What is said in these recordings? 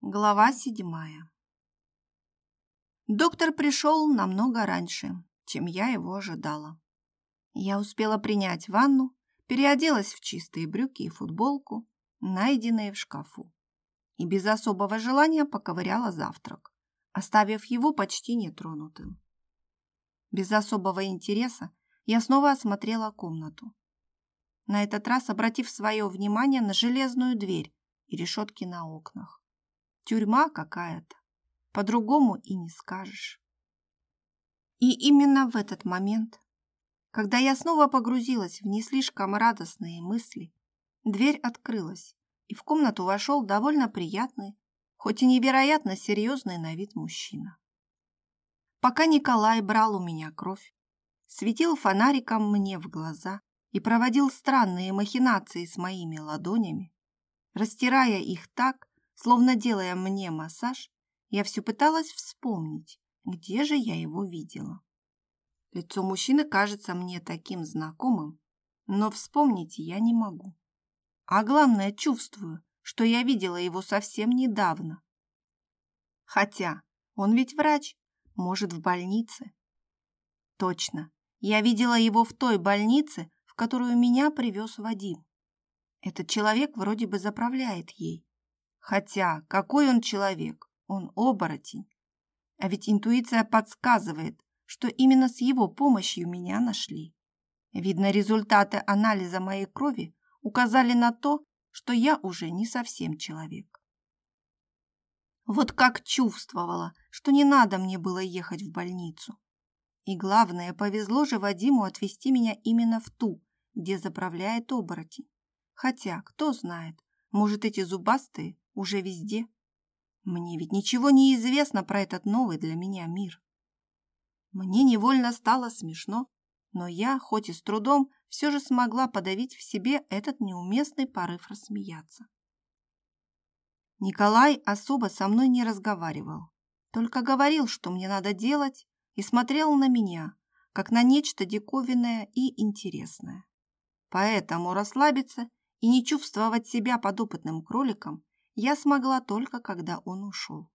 Глава седьмая. Доктор пришел намного раньше, чем я его ожидала. Я успела принять ванну, переоделась в чистые брюки и футболку, найденные в шкафу, и без особого желания поковыряла завтрак, оставив его почти нетронутым. Без особого интереса я снова осмотрела комнату, на этот раз обратив свое внимание на железную дверь и решетки на окнах. Тюрьма какая-то. По-другому и не скажешь. И именно в этот момент, когда я снова погрузилась в не слишком радостные мысли, дверь открылась, и в комнату вошел довольно приятный, хоть и невероятно серьезный на вид мужчина. Пока Николай брал у меня кровь, светил фонариком мне в глаза и проводил странные махинации с моими ладонями, растирая их так, Словно делая мне массаж, я все пыталась вспомнить, где же я его видела. Лицо мужчины кажется мне таким знакомым, но вспомнить я не могу. А главное, чувствую, что я видела его совсем недавно. Хотя он ведь врач, может, в больнице. Точно, я видела его в той больнице, в которую меня привез Вадим. Этот человек вроде бы заправляет ей, Хотя, какой он человек? Он оборотень. А ведь интуиция подсказывает, что именно с его помощью меня нашли. Видно, результаты анализа моей крови указали на то, что я уже не совсем человек. Вот как чувствовала, что не надо мне было ехать в больницу. И главное, повезло же Вадиму отвезти меня именно в ту, где заправляет оборотень. Хотя, кто знает, может, эти зубастые уже везде. Мне ведь ничего не известно про этот новый для меня мир. Мне невольно стало смешно, но я, хоть и с трудом, все же смогла подавить в себе этот неуместный порыв рассмеяться. Николай особо со мной не разговаривал, только говорил, что мне надо делать, и смотрел на меня, как на нечто диковинное и интересное. Поэтому расслабиться и не чувствовать себя подопытным кроликом я смогла только, когда он ушел.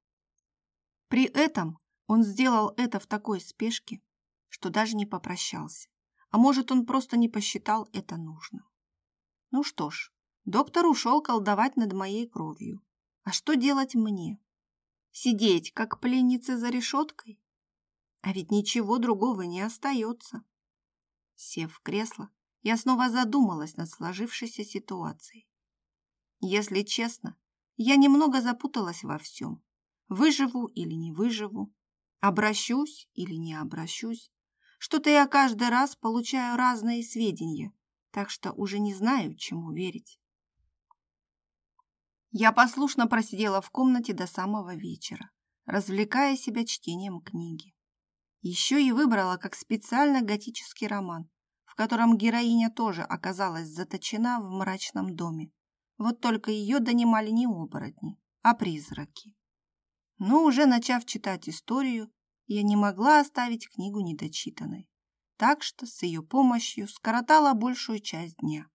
При этом он сделал это в такой спешке, что даже не попрощался. А может, он просто не посчитал это нужным. Ну что ж, доктор ушел колдовать над моей кровью. А что делать мне? Сидеть, как пленница за решеткой? А ведь ничего другого не остается. Сев в кресло, я снова задумалась над сложившейся ситуацией. Если честно, я немного запуталась во всем. Выживу или не выживу, обращусь или не обращусь. Что-то я каждый раз получаю разные сведения, так что уже не знаю, чему верить. Я послушно просидела в комнате до самого вечера, развлекая себя чтением книги. Еще и выбрала как специально готический роман, в котором героиня тоже оказалась заточена в мрачном доме вот только ее донимали не оборотни, а призраки. Но уже начав читать историю, я не могла оставить книгу недочитанной, так что с ее помощью скоротала большую часть дня.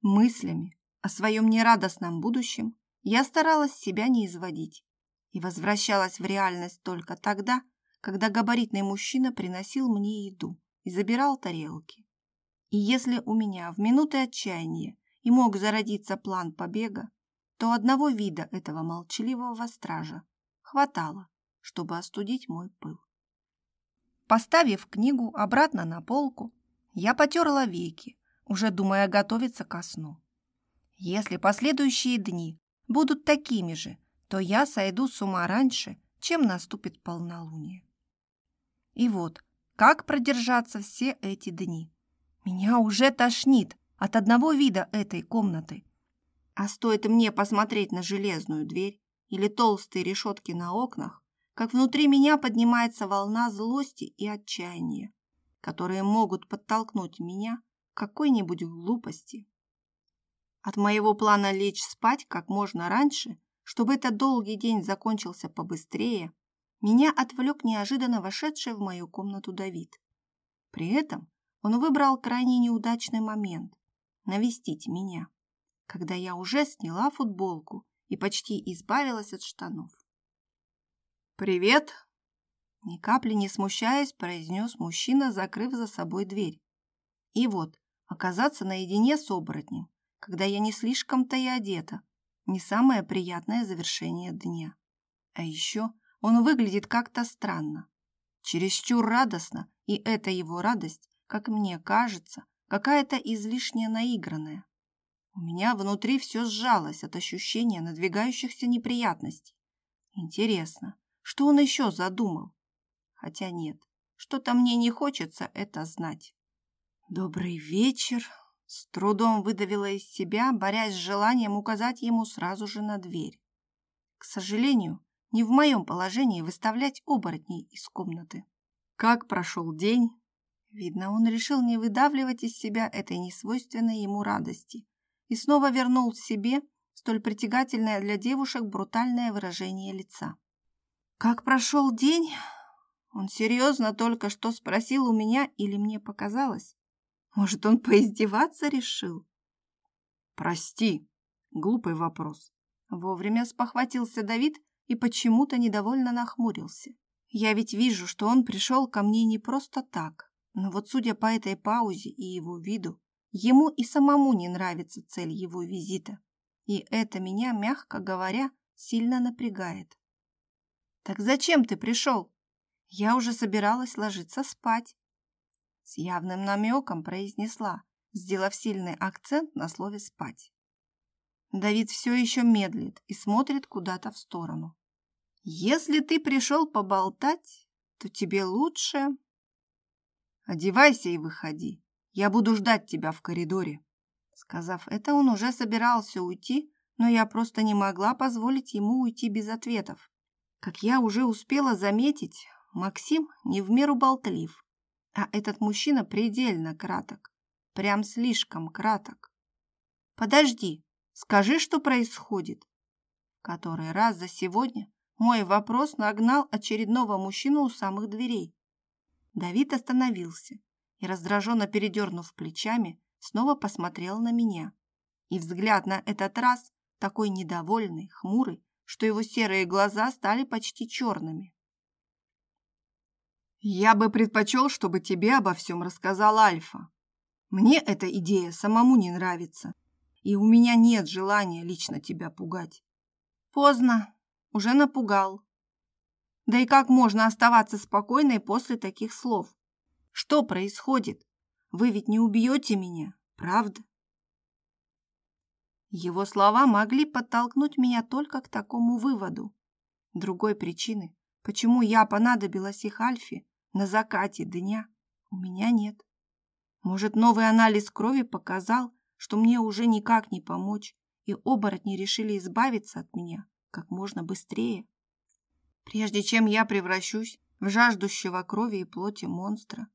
Мыслями о своем нерадостном будущем я старалась себя не изводить и возвращалась в реальность только тогда, когда габаритный мужчина приносил мне еду и забирал тарелки. И если у меня в минуты отчаяния и мог зародиться план побега, то одного вида этого молчаливого стража хватало, чтобы остудить мой пыл. Поставив книгу обратно на полку, я потерла веки, уже думая готовиться ко сну. Если последующие дни будут такими же, то я сойду с ума раньше, чем наступит полнолуние. И вот, как продержаться все эти дни? Меня уже тошнит, от одного вида этой комнаты. А стоит мне посмотреть на железную дверь или толстые решетки на окнах, как внутри меня поднимается волна злости и отчаяния, которые могут подтолкнуть меня к какой-нибудь глупости. От моего плана лечь спать как можно раньше, чтобы этот долгий день закончился побыстрее, меня отвлек неожиданно вошедший в мою комнату Давид. При этом он выбрал крайне неудачный момент навестить меня, когда я уже сняла футболку и почти избавилась от штанов. «Привет!» Ни капли не смущаясь, произнес мужчина, закрыв за собой дверь. И вот, оказаться наедине с оборотнем, когда я не слишком-то и одета, не самое приятное завершение дня. А еще он выглядит как-то странно. Чересчур радостно, и эта его радость, как мне кажется, какая-то излишне наигранная. У меня внутри все сжалось от ощущения надвигающихся неприятностей. Интересно, что он еще задумал? Хотя нет, что-то мне не хочется это знать. «Добрый вечер!» С трудом выдавила из себя, борясь с желанием указать ему сразу же на дверь. К сожалению, не в моем положении выставлять оборотней из комнаты. «Как прошел день?» Видно, он решил не выдавливать из себя этой несвойственной ему радости и снова вернул себе столь притягательное для девушек брутальное выражение лица. «Как прошел день?» Он серьезно только что спросил у меня или мне показалось. Может, он поиздеваться решил? «Прости!» — глупый вопрос. Вовремя спохватился Давид и почему-то недовольно нахмурился. «Я ведь вижу, что он пришел ко мне не просто так. Но вот судя по этой паузе и его виду, ему и самому не нравится цель его визита. И это меня, мягко говоря, сильно напрягает. «Так зачем ты пришел?» Я уже собиралась ложиться спать. С явным намеком произнесла, сделав сильный акцент на слове «спать». Давид все еще медлит и смотрит куда-то в сторону. «Если ты пришел поболтать, то тебе лучше...» Одевайся и выходи. Я буду ждать тебя в коридоре. Сказав это, он уже собирался уйти, но я просто не могла позволить ему уйти без ответов. Как я уже успела заметить, Максим не в меру болтлив, а этот мужчина предельно краток, прям слишком краток. Подожди, скажи, что происходит. Который раз за сегодня мой вопрос нагнал очередного мужчину у самых дверей. Давид остановился и, раздраженно передернув плечами, снова посмотрел на меня. И взгляд на этот раз такой недовольный, хмурый, что его серые глаза стали почти черными. «Я бы предпочел, чтобы тебе обо всем рассказал Альфа. Мне эта идея самому не нравится, и у меня нет желания лично тебя пугать». «Поздно, уже напугал», да и как можно оставаться спокойной после таких слов? Что происходит? Вы ведь не убьете меня, правда? Его слова могли подтолкнуть меня только к такому выводу. Другой причины, почему я понадобилась их Альфе на закате дня, у меня нет. Может, новый анализ крови показал, что мне уже никак не помочь, и оборотни решили избавиться от меня как можно быстрее прежде чем я превращусь в жаждущего крови и плоти монстра.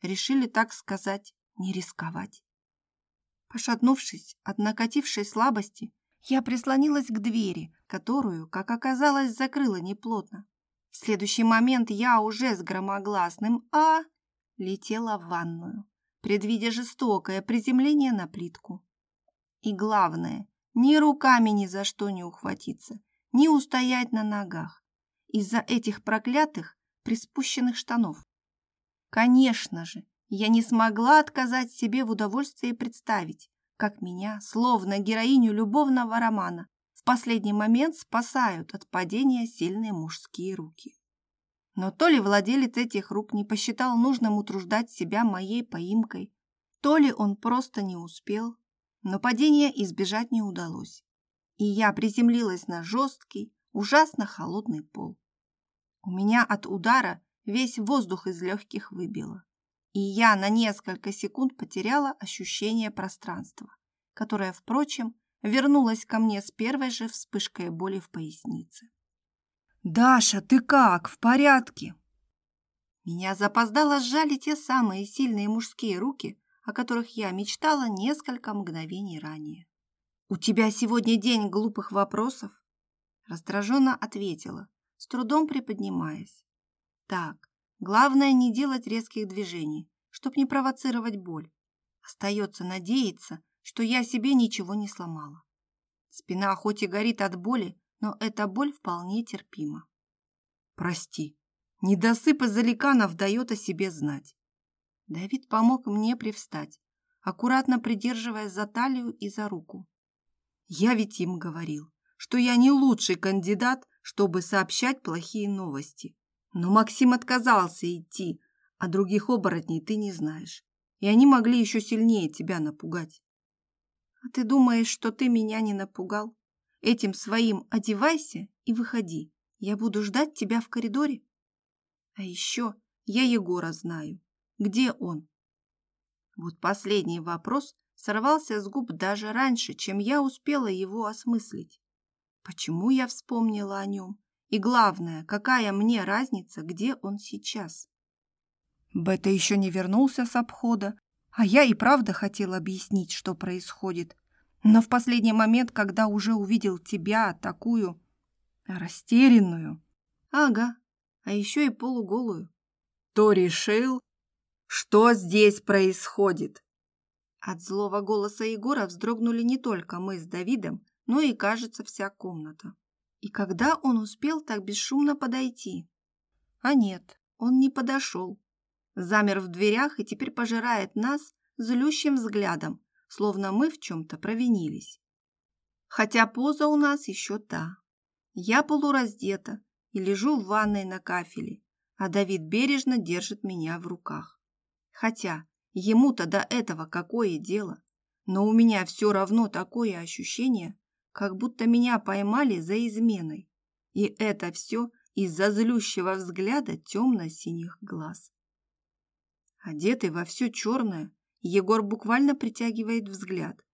Решили, так сказать, не рисковать. Пошатнувшись от накатившей слабости, я прислонилась к двери, которую, как оказалось, закрыла неплотно. В следующий момент я уже с громогласным «А» летела в ванную, предвидя жестокое приземление на плитку. И главное, ни руками ни за что не ухватиться, ни устоять на ногах из-за этих проклятых приспущенных штанов. Конечно же, я не смогла отказать себе в удовольствии представить, как меня, словно героиню любовного романа, в последний момент спасают от падения сильные мужские руки. Но то ли владелец этих рук не посчитал нужным утруждать себя моей поимкой, то ли он просто не успел, но падения избежать не удалось. И я приземлилась на жесткий, ужасно холодный пол. У меня от удара весь воздух из легких выбило, и я на несколько секунд потеряла ощущение пространства, которое, впрочем, вернулось ко мне с первой же вспышкой боли в пояснице. «Даша, ты как? В порядке?» Меня запоздало сжали те самые сильные мужские руки, о которых я мечтала несколько мгновений ранее. «У тебя сегодня день глупых вопросов?» Раздраженно ответила, с трудом приподнимаясь. Так, главное не делать резких движений, чтоб не провоцировать боль. Остается надеяться, что я себе ничего не сломала. Спина хоть и горит от боли, но эта боль вполне терпима. Прости. Недосып из-за Аликанов дает о себе знать. Давид помог мне привстать, аккуратно придерживая за талию и за руку. Я ведь им говорил, что я не лучший кандидат чтобы сообщать плохие новости. Но Максим отказался идти, а других оборотней ты не знаешь. И они могли еще сильнее тебя напугать. А ты думаешь, что ты меня не напугал? Этим своим одевайся и выходи. Я буду ждать тебя в коридоре. А еще я Егора знаю. Где он? Вот последний вопрос сорвался с губ даже раньше, чем я успела его осмыслить. Почему я вспомнила о нем? И главное, какая мне разница, где он сейчас? Бета еще не вернулся с обхода, а я и правда хотела объяснить, что происходит. Но в последний момент, когда уже увидел тебя, такую растерянную... Ага, а еще и полуголую. То решил, что здесь происходит. От злого голоса Егора вздрогнули не только мы с Давидом, но и, кажется, вся комната. И когда он успел так бесшумно подойти? А нет, он не подошел. Замер в дверях и теперь пожирает нас злющим взглядом, словно мы в чем-то провинились. Хотя поза у нас еще та. Я полураздета и лежу в ванной на кафеле, а Давид бережно держит меня в руках. Хотя ему-то до этого какое дело, но у меня все равно такое ощущение, как будто меня поймали за изменой. И это все из-за злющего взгляда темно-синих глаз. Одетый во все черное, Егор буквально притягивает взгляд.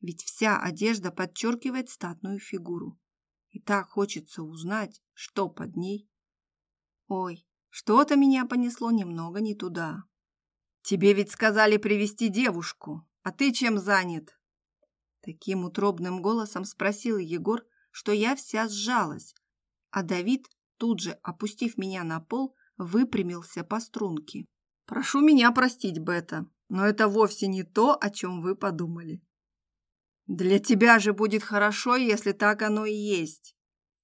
Ведь вся одежда подчеркивает статную фигуру. И так хочется узнать, что под ней. Ой, что-то меня понесло немного не туда. Тебе ведь сказали привести девушку, а ты чем занят? Таким утробным голосом спросил Егор, что я вся сжалась, а Давид, тут же опустив меня на пол, выпрямился по струнке. «Прошу меня простить, Бета, но это вовсе не то, о чем вы подумали». «Для тебя же будет хорошо, если так оно и есть.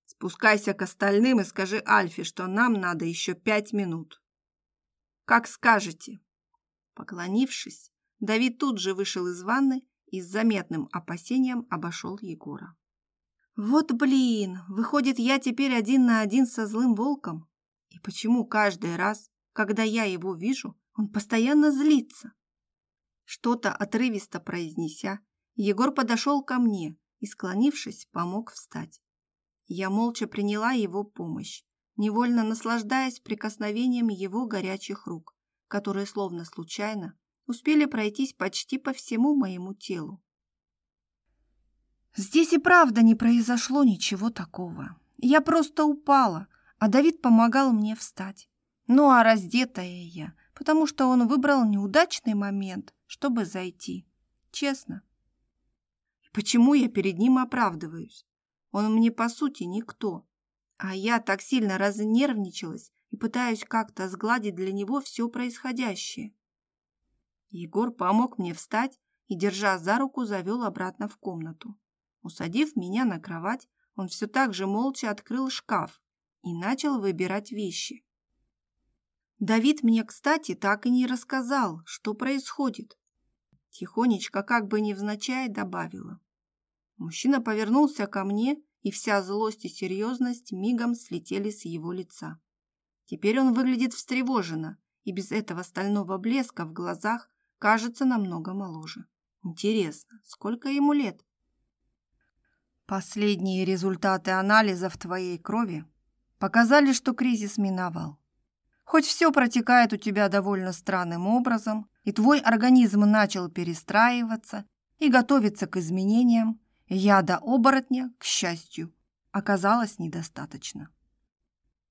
Спускайся к остальным и скажи Альфе, что нам надо еще пять минут». «Как скажете». Поклонившись, Давид тут же вышел из ванны и с заметным опасением обошел Егора. «Вот блин! Выходит, я теперь один на один со злым волком? И почему каждый раз, когда я его вижу, он постоянно злится?» Что-то отрывисто произнеся, Егор подошел ко мне и, склонившись, помог встать. Я молча приняла его помощь, невольно наслаждаясь прикосновением его горячих рук, которые словно случайно успели пройтись почти по всему моему телу. Здесь и правда не произошло ничего такого. Я просто упала, а Давид помогал мне встать. Ну а раздетая я, потому что он выбрал неудачный момент, чтобы зайти. Честно. Почему я перед ним оправдываюсь? Он мне по сути никто. А я так сильно разнервничалась и пытаюсь как-то сгладить для него все происходящее. Егор помог мне встать и, держа за руку, завел обратно в комнату. Усадив меня на кровать, он все так же молча открыл шкаф и начал выбирать вещи. Давид мне, кстати, так и не рассказал, что происходит. Тихонечко, как бы невзначай, добавила. Мужчина повернулся ко мне, и вся злость и серьезность мигом слетели с его лица. Теперь он выглядит встревоженно, и без этого стального блеска в глазах Кажется, намного моложе. Интересно, сколько ему лет? Последние результаты анализов твоей крови показали, что кризис миновал. Хоть все протекает у тебя довольно странным образом, и твой организм начал перестраиваться и готовиться к изменениям, яда оборотня, к счастью, оказалось недостаточно.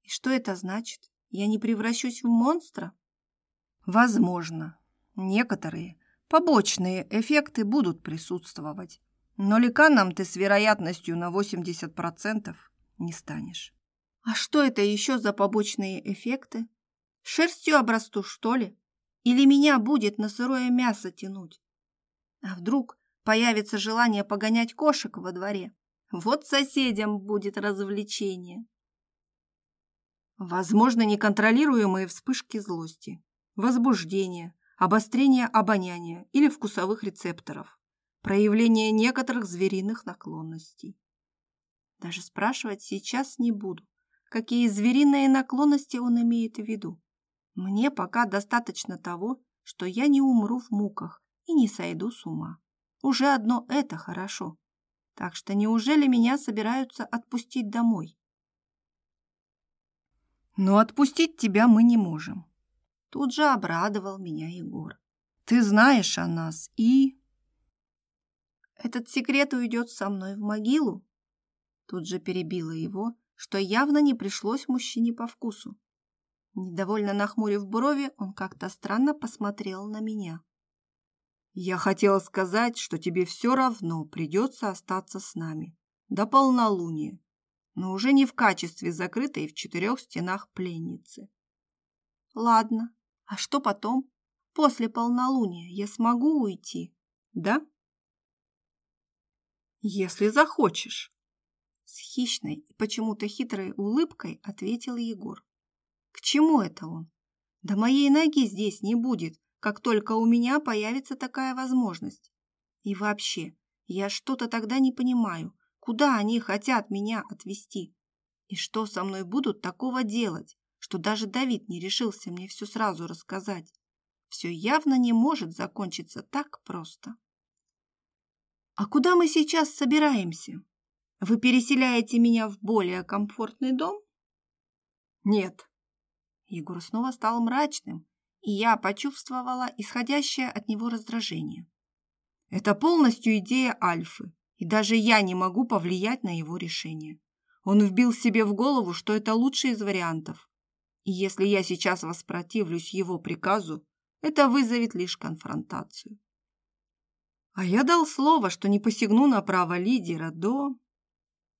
И что это значит? Я не превращусь в монстра? Возможно, Некоторые побочные эффекты будут присутствовать, но ликаном ты с вероятностью на 80% не станешь. А что это еще за побочные эффекты? Шерстью обрасту, что ли? Или меня будет на сырое мясо тянуть? А вдруг появится желание погонять кошек во дворе? Вот соседям будет развлечение. Возможно, неконтролируемые вспышки злости, возбуждения, обострение обоняния или вкусовых рецепторов, проявление некоторых звериных наклонностей. Даже спрашивать сейчас не буду, какие звериные наклонности он имеет в виду. Мне пока достаточно того, что я не умру в муках и не сойду с ума. Уже одно это хорошо. Так что неужели меня собираются отпустить домой? Но отпустить тебя мы не можем. Тут же обрадовал меня Егор. Ты знаешь о нас и... Этот секрет уйдет со мной в могилу? Тут же перебила его, что явно не пришлось мужчине по вкусу. Недовольно нахмурив брови, он как-то странно посмотрел на меня. «Я хотела сказать, что тебе все равно придется остаться с нами до полнолуния, но уже не в качестве закрытой в четырех стенах пленницы». «Ладно», а что потом? После полнолуния я смогу уйти, да? Если захочешь. С хищной и почему-то хитрой улыбкой ответил Егор. К чему это он? Да моей ноги здесь не будет, как только у меня появится такая возможность. И вообще, я что-то тогда не понимаю, куда они хотят меня отвезти. И что со мной будут такого делать? что даже Давид не решился мне все сразу рассказать. Все явно не может закончиться так просто. «А куда мы сейчас собираемся? Вы переселяете меня в более комфортный дом?» «Нет». Егор снова стал мрачным, и я почувствовала исходящее от него раздражение. «Это полностью идея Альфы, и даже я не могу повлиять на его решение. Он вбил себе в голову, что это лучший из вариантов, и если я сейчас воспротивлюсь его приказу, это вызовет лишь конфронтацию. А я дал слово, что не посягну на право лидера до...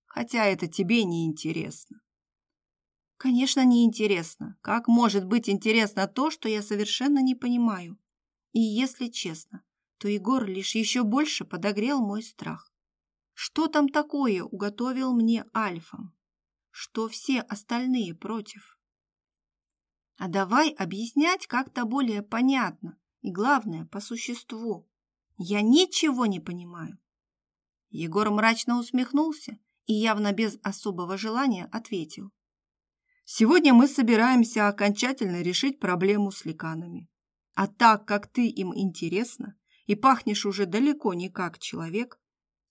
Хотя это тебе не интересно. Конечно, не интересно. Как может быть интересно то, что я совершенно не понимаю? И если честно, то Егор лишь еще больше подогрел мой страх. Что там такое уготовил мне Альфом? Что все остальные против? А давай объяснять как-то более понятно и, главное, по существу. Я ничего не понимаю. Егор мрачно усмехнулся и явно без особого желания ответил. Сегодня мы собираемся окончательно решить проблему с ликанами. А так как ты им интересна и пахнешь уже далеко не как человек,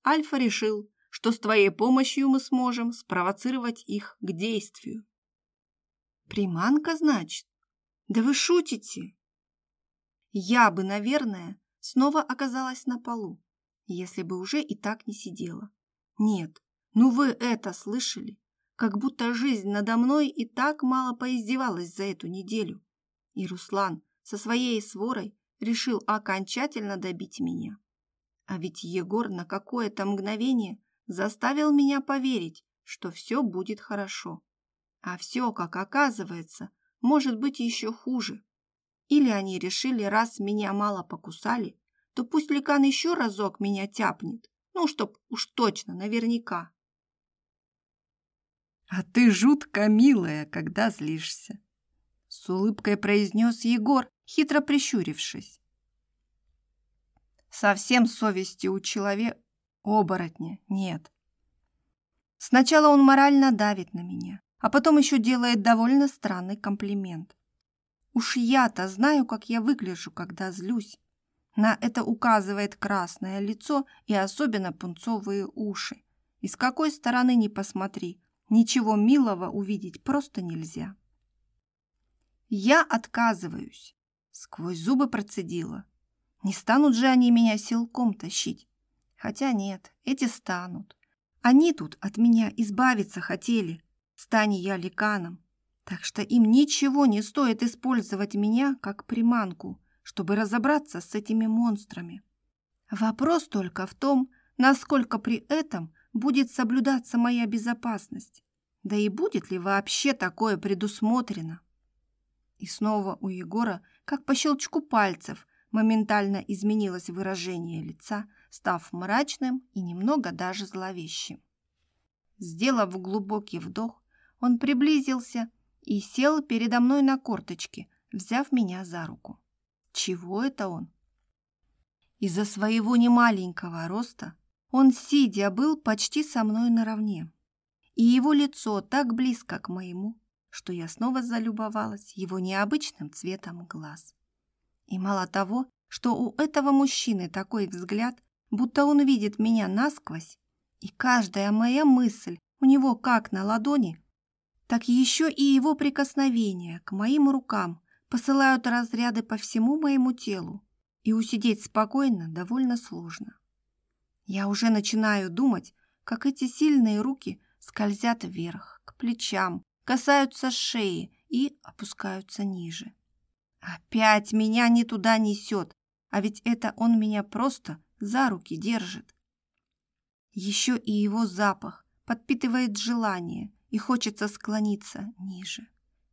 Альфа решил, что с твоей помощью мы сможем спровоцировать их к действию. Приманка, значит? Да вы шутите! Я бы, наверное, снова оказалась на полу, если бы уже и так не сидела. Нет, ну вы это слышали? Как будто жизнь надо мной и так мало поиздевалась за эту неделю. И Руслан со своей сворой решил окончательно добить меня. А ведь Егор на какое-то мгновение заставил меня поверить, что все будет хорошо. А все, как оказывается, может быть еще хуже. Или они решили, раз меня мало покусали, то пусть Ликан еще разок меня тяпнет. Ну, чтоб уж точно, наверняка. «А ты жутко милая, когда злишься!» С улыбкой произнес Егор, хитро прищурившись. Совсем совести у человека оборотня нет. Сначала он морально давит на меня, а потом еще делает довольно странный комплимент. Уж я-то знаю, как я выгляжу, когда злюсь. На это указывает красное лицо и особенно пунцовые уши. И с какой стороны ни посмотри, ничего милого увидеть просто нельзя. Я отказываюсь. Сквозь зубы процедила. Не станут же они меня силком тащить. Хотя нет, эти станут. Они тут от меня избавиться хотели, Стань я ликаном, так что им ничего не стоит использовать меня как приманку, чтобы разобраться с этими монстрами. Вопрос только в том, насколько при этом будет соблюдаться моя безопасность, да и будет ли вообще такое предусмотрено. И снова у Егора, как по щелчку пальцев, моментально изменилось выражение лица, став мрачным и немного даже зловещим. Сделав глубокий вдох, он приблизился и сел передо мной на корточки, взяв меня за руку. Чего это он? Из-за своего немаленького роста он, сидя, был почти со мной наравне. И его лицо так близко к моему, что я снова залюбовалась его необычным цветом глаз. И мало того, что у этого мужчины такой взгляд, будто он видит меня насквозь, и каждая моя мысль у него как на ладони, так еще и его прикосновения к моим рукам посылают разряды по всему моему телу, и усидеть спокойно довольно сложно. Я уже начинаю думать, как эти сильные руки скользят вверх, к плечам, касаются шеи и опускаются ниже. Опять меня не туда несет, а ведь это он меня просто за руки держит. Еще и его запах подпитывает желание – и хочется склониться ниже,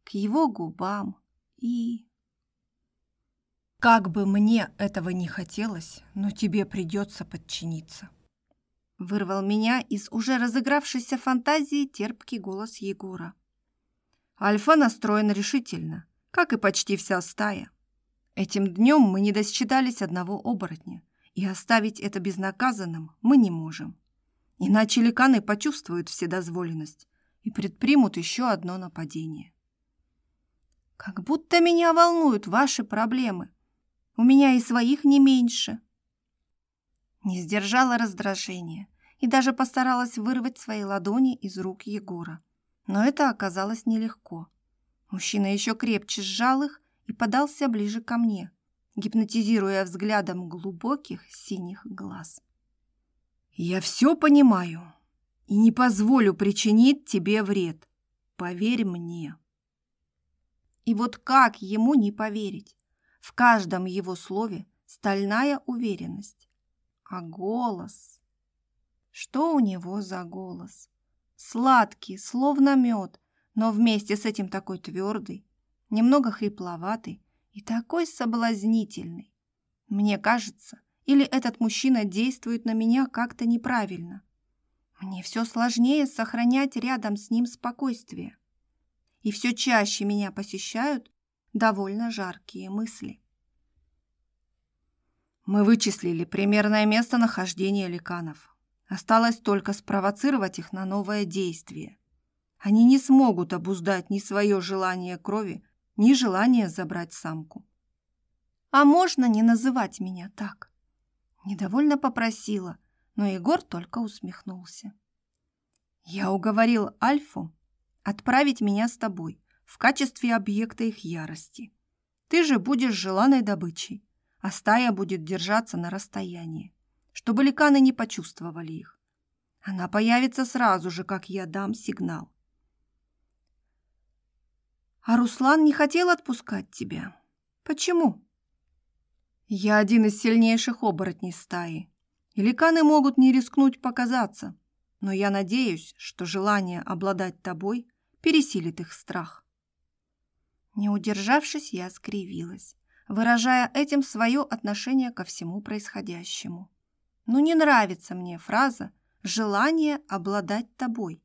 к его губам и... Как бы мне этого не хотелось, но тебе придется подчиниться. Вырвал меня из уже разыгравшейся фантазии терпкий голос Егора. Альфа настроен решительно, как и почти вся стая. Этим днем мы не досчитались одного оборотня, и оставить это безнаказанным мы не можем. Иначе ликаны почувствуют вседозволенность и предпримут еще одно нападение. Как будто меня волнуют ваши проблемы. У меня и своих не меньше. Не сдержала раздражение и даже постаралась вырвать свои ладони из рук Егора. Но это оказалось нелегко. Мужчина еще крепче сжал их и подался ближе ко мне, гипнотизируя взглядом глубоких синих глаз. «Я все понимаю», и не позволю причинить тебе вред. Поверь мне. И вот как ему не поверить? В каждом его слове стальная уверенность. А голос... Что у него за голос? Сладкий, словно мед, но вместе с этим такой твердый, немного хрипловатый и такой соблазнительный. Мне кажется, или этот мужчина действует на меня как-то неправильно – мне все сложнее сохранять рядом с ним спокойствие. И все чаще меня посещают довольно жаркие мысли. Мы вычислили примерное местонахождение ликанов. Осталось только спровоцировать их на новое действие. Они не смогут обуздать ни свое желание крови, ни желание забрать самку. А можно не называть меня так? Недовольно попросила, но Егор только усмехнулся. «Я уговорил Альфу отправить меня с тобой в качестве объекта их ярости. Ты же будешь желанной добычей, а стая будет держаться на расстоянии, чтобы ликаны не почувствовали их. Она появится сразу же, как я дам сигнал. А Руслан не хотел отпускать тебя. Почему? Я один из сильнейших оборотней стаи, Иликаны могут не рискнуть показаться, но я надеюсь, что желание обладать тобой пересилит их страх. Не удержавшись, я скривилась, выражая этим свое отношение ко всему происходящему. Но не нравится мне фраза «желание обладать тобой».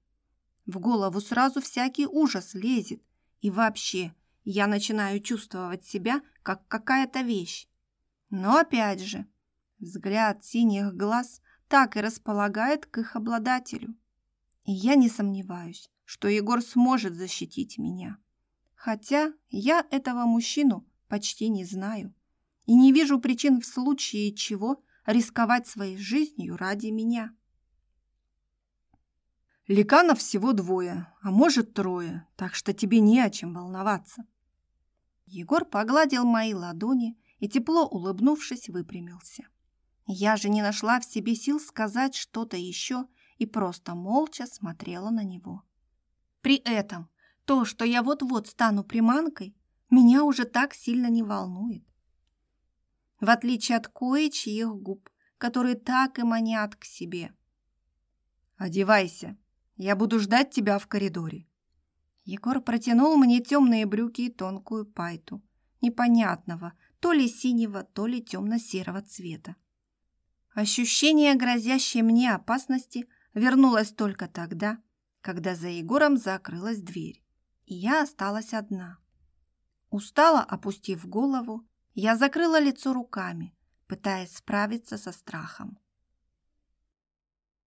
В голову сразу всякий ужас лезет, и вообще я начинаю чувствовать себя как какая-то вещь. Но опять же, Взгляд синих глаз так и располагает к их обладателю. И я не сомневаюсь, что Егор сможет защитить меня. Хотя я этого мужчину почти не знаю и не вижу причин в случае чего рисковать своей жизнью ради меня. Ликанов всего двое, а может трое, так что тебе не о чем волноваться. Егор погладил мои ладони и, тепло улыбнувшись, выпрямился. Я же не нашла в себе сил сказать что-то еще и просто молча смотрела на него. При этом то, что я вот-вот стану приманкой, меня уже так сильно не волнует. В отличие от кое-чьих губ, которые так и манят к себе. «Одевайся, я буду ждать тебя в коридоре». Егор протянул мне темные брюки и тонкую пайту, непонятного, то ли синего, то ли темно-серого цвета. Ощущение грозящей мне опасности вернулось только тогда, когда за Егором закрылась дверь, и я осталась одна. Устала, опустив голову, я закрыла лицо руками, пытаясь справиться со страхом.